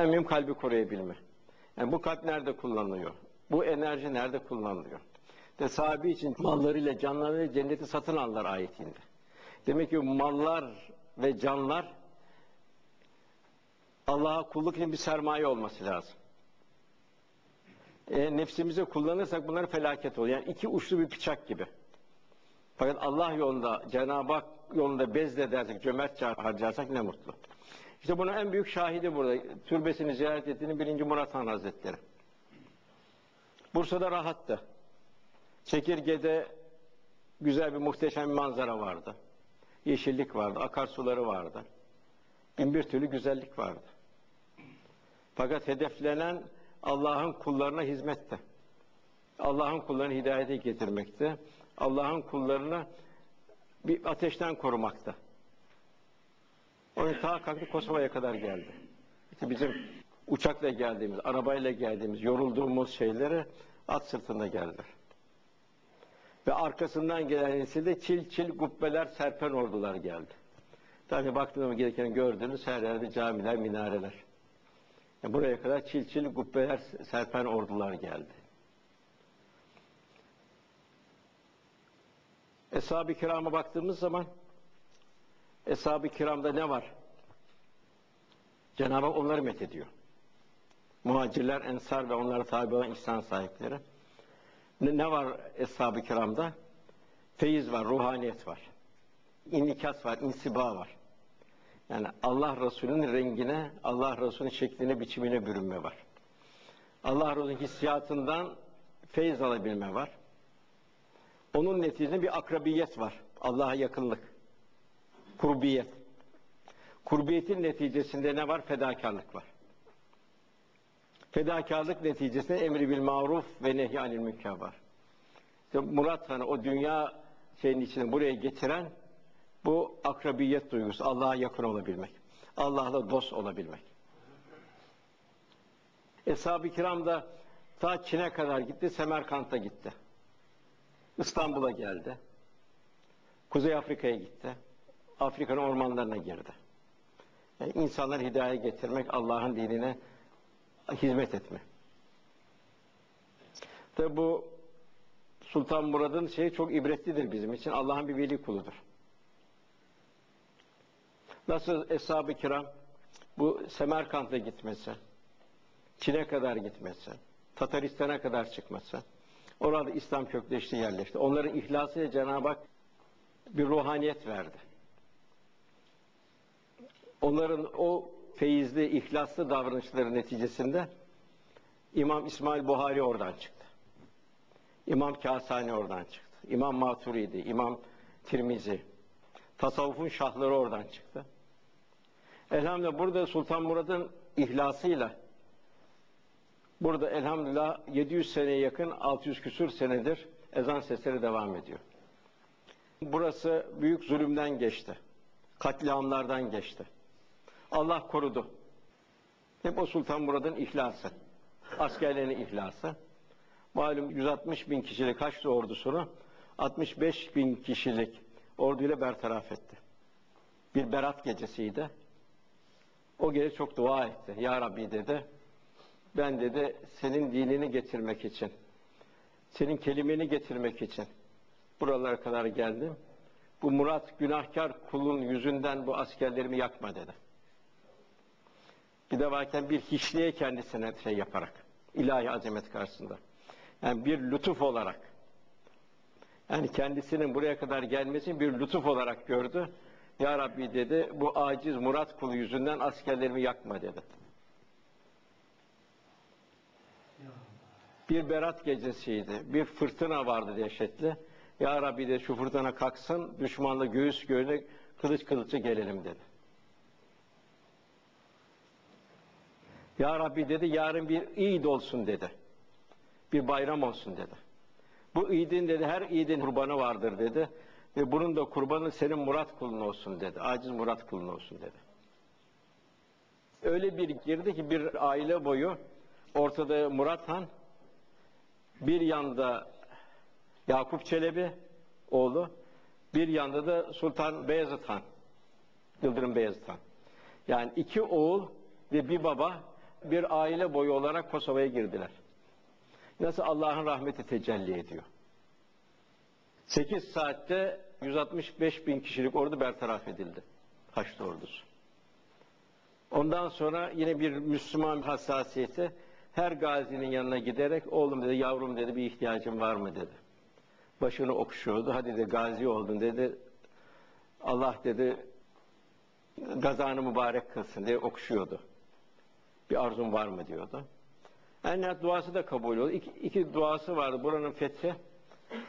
En mühim kalbi koruyabilme. Yani bu kalp nerede kullanılıyor? Bu enerji nerede kullanılıyor? De sahibi için mallarıyla canlarıyla cenneti satın alırlar ayetinde. Demek ki mallar ve canlar Allah'a kulluk için bir sermaye olması lazım. E, nefsimize kullanırsak bunlar felaket oluyor. Yani iki uçlu bir bıçak gibi. Fakat Allah yolunda, Cenab-ı Hak yolunda bezledersek, cömertçe harcarsak ne mutlu. İşte bunun en büyük şahidi burada. Türbesini ziyaret ettiğini birinci Murat Han Hazretleri. Bursa'da rahattı. Çekirge'de güzel bir muhteşem manzara vardı. Yeşillik vardı, akarsuları vardı. Bin bir türlü güzellik vardı. Fakat hedeflenen Allah'ın kullarına hizmette. Allah'ın kullarını hidayete getirmekte. Allah'ın kullarını bir ateşten korumakta. Onun ta kalktı Kosova'ya kadar geldi. İşte bizim uçakla geldiğimiz, arabayla geldiğimiz, yorulduğumuz şeyleri at sırtında geldiler. Ve arkasından gelen nesilde çil çil kubbeler serpen ordular geldi. Tabi baktığınız gereken gördüğünüz her yerde camiler, minareler. Yani buraya kadar çil çil kubbeler serpen ordular geldi. Eshab-ı kirama baktığımız zaman Eshab-ı kiramda ne var? Cenab-ı Hak onları methediyor. Muhacirler, ensar ve onlara tabi olan ihsan sahipleri. Ne, ne var Eshab-ı kiramda? Feyiz var, ruhaniyet var. İnikas var, insiba var. Yani Allah Resulü'nün rengine, Allah Resulü'nün şekline, biçimine bürünme var. Allah Resulü'nün hissiyatından feyiz alabilme var. Onun neticesinde bir akrabiyet var. Allah'a yakınlık. Kurbiyet. Kurbiyetin neticesinde ne var? Fedakarlık var. Fedakarlık neticesinde emri bil maruf ve nehyanil münker var. İşte Murat Han'ı o dünya şeyin içine buraya getiren bu akrabiyet duygusu, Allah'a yakın olabilmek. Allah'la dost olabilmek. Eshab-ı kiram da ta Çin'e kadar gitti, Semerkant'a gitti. İstanbul'a geldi. Kuzey Afrika'ya gitti. Afrika'nın ormanlarına girdi. Yani insanlar hidayeye getirmek, Allah'ın dinine hizmet etme. Tabi bu Sultan Murad'ın şeyi çok ibretlidir bizim için. Allah'ın bir veli kuludur. Nasıl Eshab-ı Kiram bu Semerkant'a gitmesi, Çin'e kadar gitmesi, Tataristan'a kadar çıkması, orada İslam kökleşti, yerleşti. Onların ihlasıyla Cenab-ı Hak bir ruhaniyet verdi. Onların o feyizli, ihlaslı davranışları neticesinde İmam İsmail Buhari oradan çıktı. İmam Kasani oradan çıktı. İmam Maturidi, İmam Tirmizi. Tasavvufun şahları oradan çıktı. Elhamdülillah burada Sultan Murad'ın ihlasıyla burada elhamdülillah 700 seneye yakın 600 küsur senedir ezan sesleri devam ediyor. Burası büyük zulümden geçti. Katliamlardan geçti. Allah korudu. Hep o Sultan Murad'ın ihlası. Askerlerinin ihlası. Malum 160 bin kişilik Haçlı ordusunu 65 bin kişilik orduyla bertaraf etti. Bir berat gecesiydi. O gece çok dua etti. Ya Rabbi dedi, ben dedi senin dinini getirmek için, senin kelimeni getirmek için buralara kadar geldim. Bu Murat günahkar kulun yüzünden bu askerlerimi yakma dedi. Bir de varken bir hiçliğe kendisine şey yaparak, ilahi azamet karşısında. Yani bir lütuf olarak, yani kendisinin buraya kadar gelmesini bir lütuf olarak gördü. Ya Rabbi dedi, bu aciz Murat kulu yüzünden askerlerimi yakma dedi. Bir berat gecesiydi, bir fırtına vardı dehşetli. Ya Rabbi de şu fırtına kalksın, düşmanla göğüs göğüne kılıç kılıçı gelelim dedi. Ya Rabbi dedi, yarın bir id olsun dedi. Bir bayram olsun dedi. Bu idin dedi, her idin kurbanı vardır dedi. Ve bunun da kurbanı senin Murat kulun olsun dedi. Aciz Murat kulun olsun dedi. Öyle bir girdi ki bir aile boyu ortada Murat Han, bir yanda Yakup Çelebi oğlu, bir yanda da Sultan Beyazıt Han, Yıldırım Beyazıt Han. Yani iki oğul ve bir baba bir aile boyu olarak Kosova'ya girdiler. Nasıl Allah'ın rahmeti tecelli ediyor. 8 saatte 165 bin kişilik ordu bertaraf edildi. Haçlı ordusu. Ondan sonra yine bir Müslüman hassasiyeti her gazinin yanına giderek oğlum dedi yavrum dedi bir ihtiyacın var mı dedi. Başını okşuyordu. Hadi de gazi oldun dedi. Allah dedi gazanı mübarek kılsın diye okşuyordu. Bir arzun var mı diyordu. En nihayet duası da kabul oldu. İki, iki duası vardı. Buranın fethi,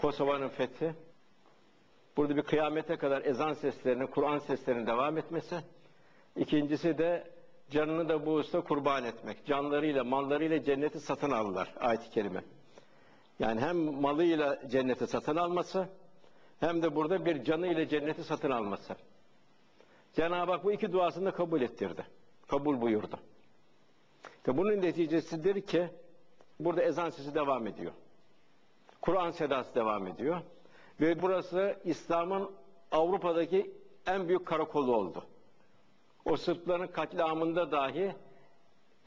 Kosova'nın fethi. Burada bir kıyamete kadar ezan seslerinin, Kur'an seslerinin devam etmesi. İkincisi de canını da bu usta kurban etmek. Canlarıyla, mallarıyla cenneti satın aldılar ayet-i kerime. Yani hem malıyla cenneti satın alması, hem de burada bir canı ile cenneti satın alması. Cenab-ı Hak bu iki duasını kabul ettirdi. Kabul buyurdu. Ve bunun neticesidir ki burada ezan sesi devam ediyor. Kur'an sedası devam ediyor. Ve burası İslam'ın Avrupa'daki en büyük karakolu oldu. O Sırpların katliamında dahi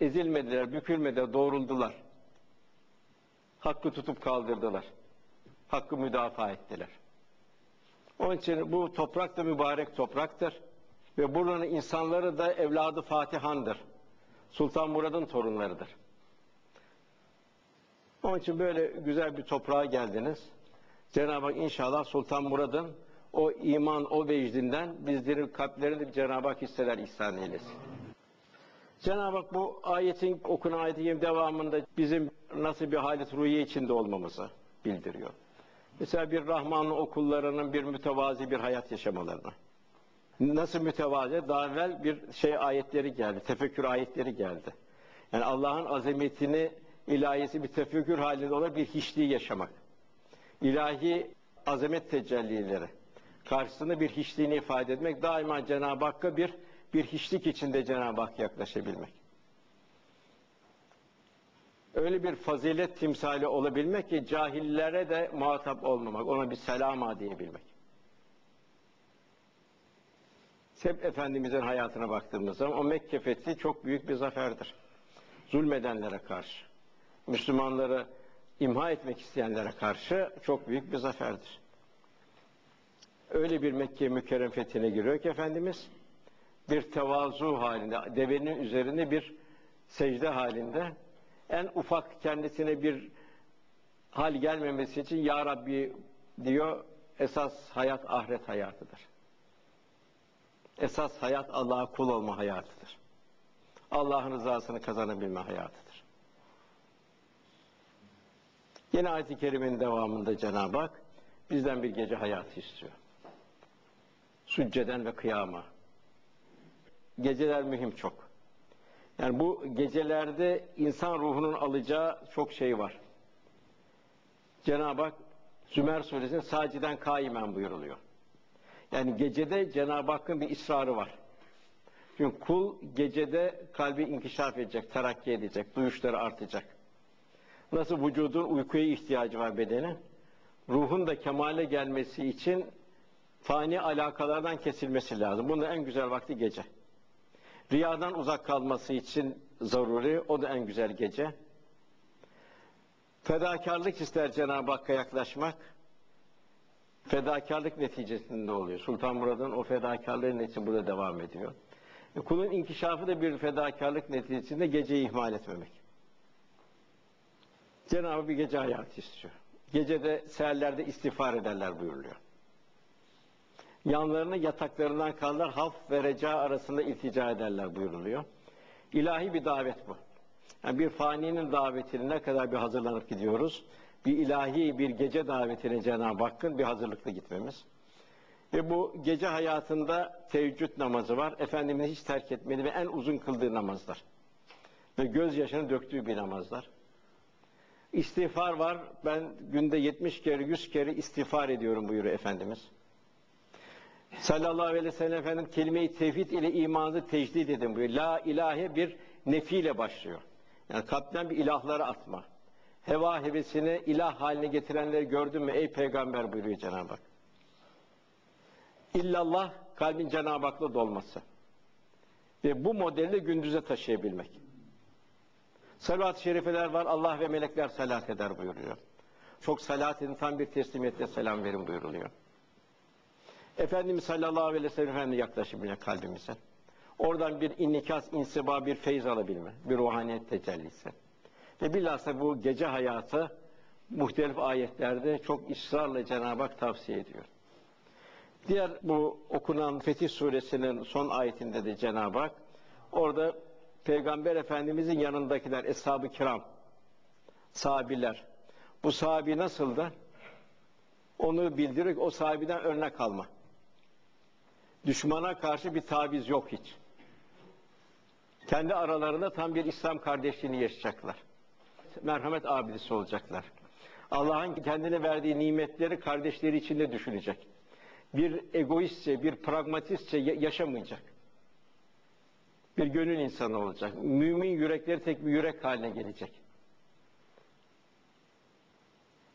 ezilmediler, bükülmediler, doğruldular. Hakkı tutup kaldırdılar. Hakkı müdafaa ettiler. Onun için bu toprak da mübarek topraktır. Ve buranın insanları da evladı Fatihan'dır. Sultan Murad'ın torunlarıdır. Onun için böyle güzel bir toprağa geldiniz. Cenab-ı Hak inşallah Sultan Murad'ın o iman, o vecdinden bizlerin kalplerinde Cenab-ı Hak hisseler ihsan eylesin. Cenab-ı Hak bu ayetin okunan ayetin devamında bizim nasıl bir halet ruhiye içinde olmamızı bildiriyor. Mesela bir Rahmanlı okullarının bir mütevazi bir hayat yaşamalarını. Nasıl mütevazi? Daha evvel bir şey ayetleri geldi, tefekkür ayetleri geldi. Yani Allah'ın azametini, ilahisi bir tefekkür halinde olan bir hiçliği yaşamak. İlahi azamet tecellileri karşısında bir hiçliğini ifade etmek, daima Cenab-ı Hakk'a bir bir hiçlik içinde Cenab-ı Hak yaklaşabilmek. Öyle bir fazilet timsali olabilmek ki cahillere de muhatap olmamak, ona bir selama diyebilmek. Hep Efendimizin hayatına baktığımız zaman o Mekke fethi çok büyük bir zaferdir. Zulmedenlere karşı, Müslümanları imha etmek isteyenlere karşı çok büyük bir zaferdir. Öyle bir Mekke mükerrem fethine giriyor ki Efendimiz bir tevazu halinde, devenin üzerinde bir secde halinde en ufak kendisine bir hal gelmemesi için Ya Rabbi diyor esas hayat ahiret hayatıdır. Esas hayat Allah'a kul olma hayatıdır. Allah'ın rızasını kazanabilme hayatıdır. Yine ayet-i kerimenin devamında Cenab-ı Hak bizden bir gece hayatı istiyor. Sücceden ve kıyama. Geceler mühim çok. Yani bu gecelerde insan ruhunun alacağı çok şey var. Cenab-ı Hak Zümer suresinde saciden kaimen buyuruluyor. Yani gecede Cenab-ı Hakk'ın bir ısrarı var. Çünkü kul gecede kalbi inkişaf edecek, terakki edecek, duyuşları artacak. Nasıl vücudun uykuya ihtiyacı var bedene, ruhun da kemale gelmesi için fani alakalardan kesilmesi lazım. Bunun en güzel vakti gece. Riyadan uzak kalması için zaruri, o da en güzel gece. Fedakarlık ister Cenab-ı Hakk'a yaklaşmak. Fedakarlık neticesinde oluyor. Sultan Murad'ın o fedakarlığın için burada devam ediyor. E, kulun inkişafı da bir fedakarlık neticesinde geceyi ihmal etmemek. Cenab-ı bir gece hayatı istiyor. Gecede seherlerde istiğfar ederler buyuruluyor. Yanlarını yataklarından kalırlar, haf ve reca arasında iltica ederler buyuruluyor. İlahi bir davet bu. Yani bir faninin davetine ne kadar bir hazırlanıp gidiyoruz. Bir ilahi bir gece davetine Cenab-ı Hakk'ın bir hazırlıklı gitmemiz. Ve bu gece hayatında teheccüd namazı var. Efendimiz hiç terk etmedi ve en uzun kıldığı namazlar. Ve gözyaşını döktüğü bir namazlar. İstiğfar var. Ben günde 70 kere, 100 kere istiğfar ediyorum buyuruyor Efendimiz. Sallallahu aleyhi ve sellem Efendim kelime-i tevhid ile imanı tecdid edin buyuruyor. La ilahe bir nefiyle başlıyor. Yani kalpten bir ilahlara atma. Heva hevesini ilah haline getirenleri gördün mü ey peygamber buyuruyor Cenab-ı Hak. İllallah kalbin Cenab-ı Hak'la dolması. Ve bu modeli gündüze taşıyabilmek. Salat-ı şerifeler var. Allah ve melekler salat eder buyuruyor. Çok salat edin, tam bir teslimiyetle selam verin buyuruluyor. Efendimiz sallallahu aleyhi ve sellem Efendi yaklaşımıyla kalbimize. Oradan bir inikas, insiba, bir feyz alabilme, bir ruhaniyet tecellisi. Ve bilhassa bu gece hayatı muhtelif ayetlerde çok ısrarla Cenab-ı Hak tavsiye ediyor. Diğer bu okunan Fetih Suresinin son ayetinde de Cenab-ı Hak orada Peygamber Efendimizin yanındakiler, Eshab-ı Kiram, sahabiler. Bu sahabi nasıldı? Onu bildirir, o sahabiden örnek alma. Düşmana karşı bir taviz yok hiç. Kendi aralarında tam bir İslam kardeşliğini yaşayacaklar. Merhamet abidesi olacaklar. Allah'ın kendine verdiği nimetleri kardeşleri içinde düşünecek. Bir egoistçe, bir pragmatistçe yaşamayacak. Bir gönül insanı olacak. Mümin yürekleri tek bir yürek haline gelecek.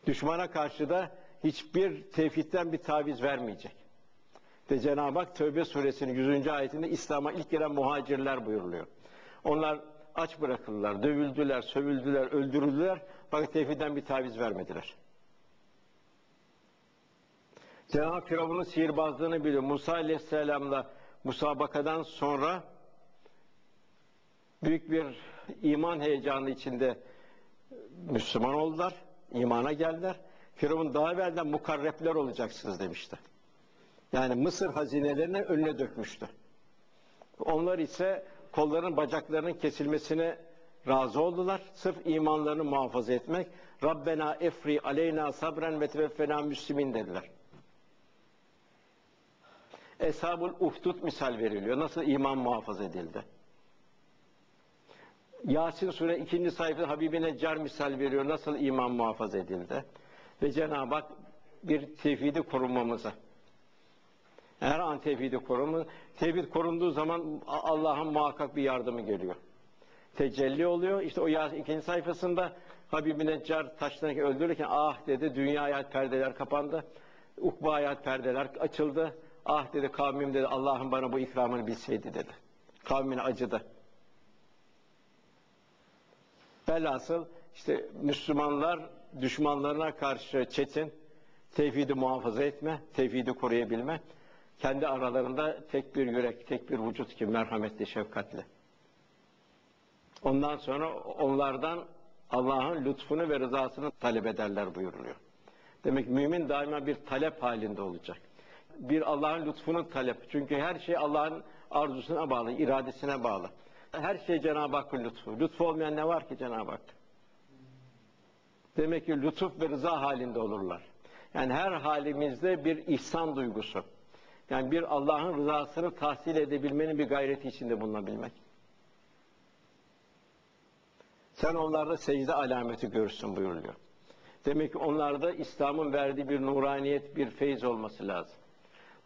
Düşmana karşı da hiçbir tevhidden bir taviz vermeyecek. Ve Cenab-ı Hak Tövbe suresinin 100. ayetinde İslam'a ilk giren muhacirler buyuruluyor. Onlar aç bırakıldılar, dövüldüler, sövüldüler, öldürüldüler. Fakat tevhidden bir taviz vermediler. Cenab-ı Firavun'un sihirbazlığını biliyor. Musa Aleyhisselam'la musabakadan sonra büyük bir iman heyecanı içinde Müslüman oldular, imana geldiler. Firavun daha evvelden mukarrepler olacaksınız demişti. Yani Mısır hazinelerine önüne dökmüştü. Onlar ise kolların bacaklarının kesilmesine razı oldular. Sırf imanlarını muhafaza etmek. Rabbena efri aleyna sabren ve teveffena müslimin dediler. Eshabul Uhdud misal veriliyor. Nasıl iman muhafaza edildi? Yasin Sure ikinci sayfada Habibi Neccar misal veriyor. Nasıl iman muhafaza edildi? Ve Cenab-ı Hak bir tevhidi korunmamıza. Her an tevhidi korumu, tevhid korunduğu zaman Allah'ın muhakkak bir yardımı geliyor. Tecelli oluyor. İşte o ikinci sayfasında Habibi Neccar taştan öldürürken ah dedi dünya hayat perdeler kapandı. Ukba hayat perdeler açıldı. Ah dedi kavmim dedi Allah'ın bana bu ikramını bilseydi dedi. Kavmine acıdı. Velhasıl işte Müslümanlar düşmanlarına karşı çetin, tevhidi muhafaza etme, tevhidi koruyabilme, kendi aralarında tek bir yürek, tek bir vücut gibi merhametli, şefkatli. Ondan sonra onlardan Allah'ın lütfunu ve rızasını talep ederler buyuruluyor. Demek mümin daima bir talep halinde olacak. Bir Allah'ın lütfunu talep. Çünkü her şey Allah'ın arzusuna bağlı, iradesine bağlı. Her şey Cenab-ı Hakk'ın lütfu. Lütfu olmayan ne var ki Cenab-ı Hak? Demek ki lütuf ve rıza halinde olurlar. Yani her halimizde bir ihsan duygusu. Yani bir Allah'ın rızasını tahsil edebilmenin bir gayreti içinde bulunabilmek. Sen onlarda secde alameti görürsün buyuruluyor. Demek ki onlarda İslam'ın verdiği bir nuraniyet, bir feyiz olması lazım.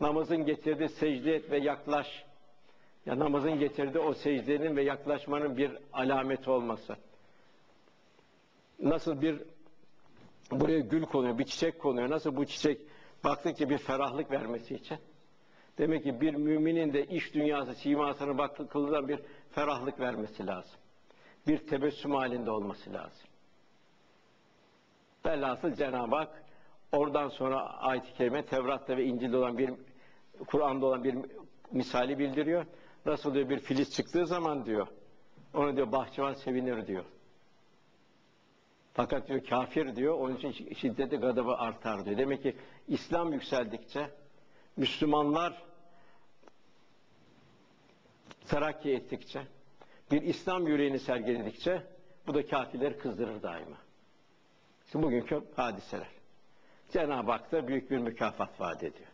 Namazın getirdiği secde et ve yaklaş. Ya namazın getirdiği o secdenin ve yaklaşmanın bir alameti olması. Nasıl bir buraya gül konuyor, bir çiçek konuyor. Nasıl bu çiçek baktıkça bir ferahlık vermesi için. Demek ki bir müminin de iş dünyası simasına baktıklarından bir ferahlık vermesi lazım. Bir tebessüm halinde olması lazım. Velhasıl Cenab-ı Hak oradan sonra ayet-i kerime Tevrat'ta ve İncil'de olan bir Kur'an'da olan bir misali bildiriyor. Nasıl diyor bir filiz çıktığı zaman diyor. Onu diyor bahçıvan sevinir diyor. Fakat diyor kafir diyor onun için şiddeti gadabı artar diyor. Demek ki İslam yükseldikçe Müslümanlar terakki ettikçe bir İslam yüreğini sergiledikçe bu da kafirleri kızdırır daima. Şimdi bugünkü hadiseler. Cenab-ı Hak da büyük bir mükafat vaat ediyor.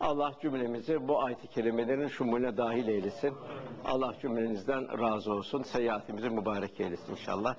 Allah cümlemizi bu ayet-i kerimelerin şumulüne dahil eylesin. Allah cümlenizden razı olsun. Seyahatimizi mübarek eylesin inşallah.